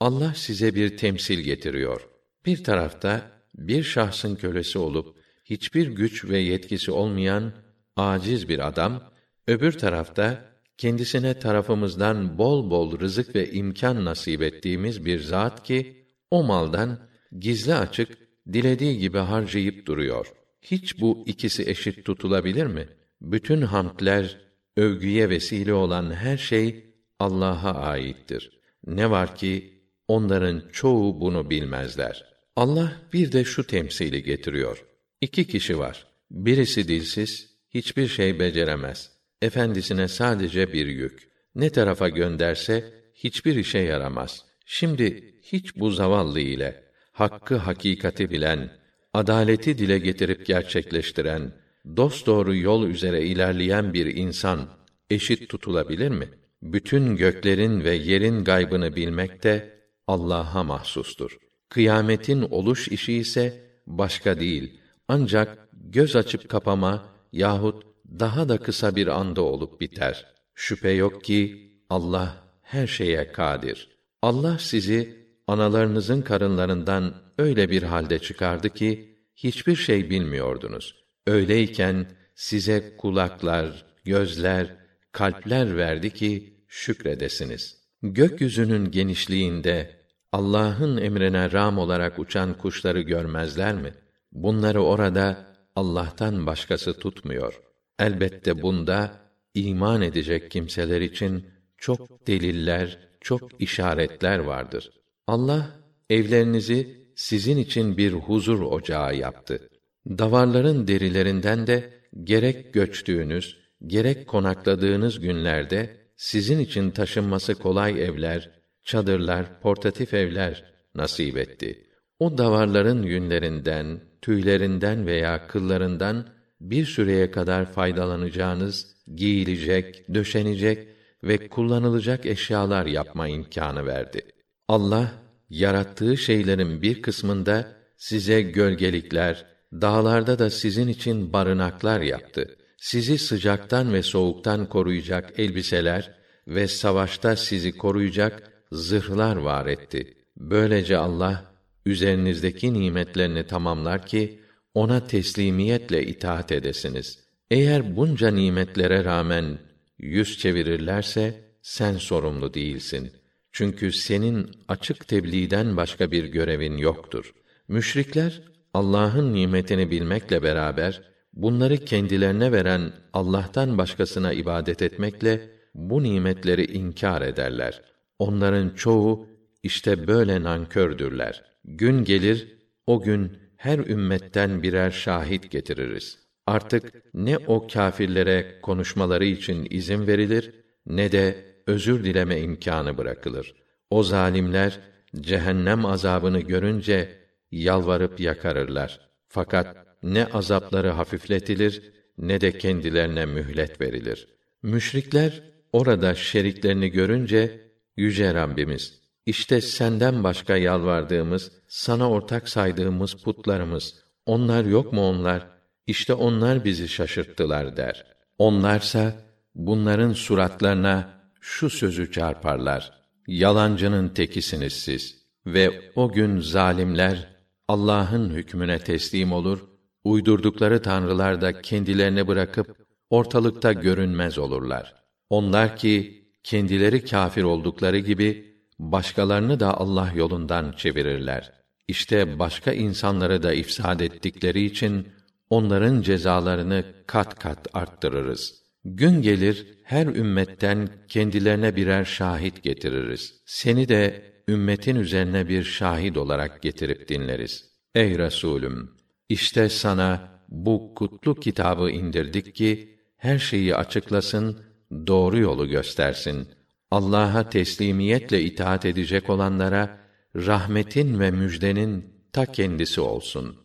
Allah size bir temsil getiriyor. Bir tarafta bir şahsın kölesi olup hiçbir güç ve yetkisi olmayan aciz bir adam, öbür tarafta kendisine tarafımızdan bol bol rızık ve imkan nasip ettiğimiz bir zat ki o maldan gizli açık dilediği gibi harcayıp duruyor. Hiç bu ikisi eşit tutulabilir mi? Bütün hamdler, övgüye vesile olan her şey Allah'a aittir. Ne var ki onların çoğu bunu bilmezler. Allah bir de şu temsili getiriyor. İki kişi var. Birisi dilsiz, hiçbir şey beceremez. Efendisine sadece bir yük. Ne tarafa gönderse hiçbir işe yaramaz. Şimdi hiç bu zavallı ile hakkı hakikati bilen, adaleti dile getirip gerçekleştiren, dost doğru yol üzere ilerleyen bir insan eşit tutulabilir mi? Bütün göklerin ve yerin gaybını bilmek de Allah'a mahsustur. Kıyametin oluş işi ise başka değil. Ancak göz açıp kapama yahut daha da kısa bir anda olup biter. Şüphe yok ki Allah her şeye kadir. Allah sizi analarınızın karınlarından öyle bir halde çıkardı ki hiçbir şey bilmiyordunuz. Öyleyken size kulaklar, gözler, kalpler verdi ki şükredesiniz. Gökyüzünün genişliğinde Allah'ın emrine ram olarak uçan kuşları görmezler mi? Bunları orada Allah'tan başkası tutmuyor. Elbette bunda iman edecek kimseler için çok deliller, çok işaretler vardır. Allah evlerinizi sizin için bir huzur ocağı yaptı. Davarların derilerinden de gerek göçtüğünüz, gerek konakladığınız günlerde sizin için taşınması kolay evler, çadırlar, portatif evler nasip etti. O davarların yünlerinden, tüylerinden veya kıllarından bir süreye kadar faydalanacağınız giyilecek, döşenecek ve kullanılacak eşyalar yapma imkanı verdi. Allah yarattığı şeylerin bir kısmında size gölgelikler, dağlarda da sizin için barınaklar yaptı. Sizi sıcaktan ve soğuktan koruyacak elbiseler ve savaşta sizi koruyacak zırhlar var etti. Böylece Allah üzerinizdeki nimetlerini tamamlar ki ona teslimiyetle itaat edesiniz. Eğer bunca nimetlere rağmen yüz çevirirlerse sen sorumlu değilsin. Çünkü senin açık tebliğden başka bir görevin yoktur. Müşrikler Allah'ın nimetini bilmekle beraber bunları kendilerine veren Allah'tan başkasına ibadet etmekle bu nimetleri inkar ederler. Onların çoğu işte böyle nankördürler. Gün gelir, o gün her ümmetten birer şahit getiririz. Artık ne o kâfirlere konuşmaları için izin verilir ne de özür dileme imkanı bırakılır. O zalimler cehennem azabını görünce yalvarıp yakarırlar. Fakat ne azapları hafifletilir ne de kendilerine mühlet verilir. Müşrikler orada şeriklerini görünce yüce Rabbimiz işte senden başka yalvardığımız, sana ortak saydığımız putlarımız, onlar yok mu onlar? İşte onlar bizi şaşırttılar der. Onlarsa bunların suratlarına şu sözü çarparlar. Yalancının tekisiniz siz. Ve o gün zalimler Allah'ın hükmüne teslim olur, uydurdukları tanrılar da kendilerini bırakıp ortalıkta görünmez olurlar. Onlar ki kendileri kâfir oldukları gibi başkalarını da Allah yolundan çevirirler. İşte başka insanları da ifsad ettikleri için onların cezalarını kat kat arttırırız. Gün gelir her ümmetten kendilerine birer şahit getiririz. Seni de ümmetin üzerine bir şahit olarak getirip dinleriz. Ey Resulüm, işte sana bu kutlu kitabı indirdik ki her şeyi açıklasın, doğru yolu göstersin. Allah'a teslimiyetle itaat edecek olanlara rahmetin ve müjdenin ta kendisi olsun.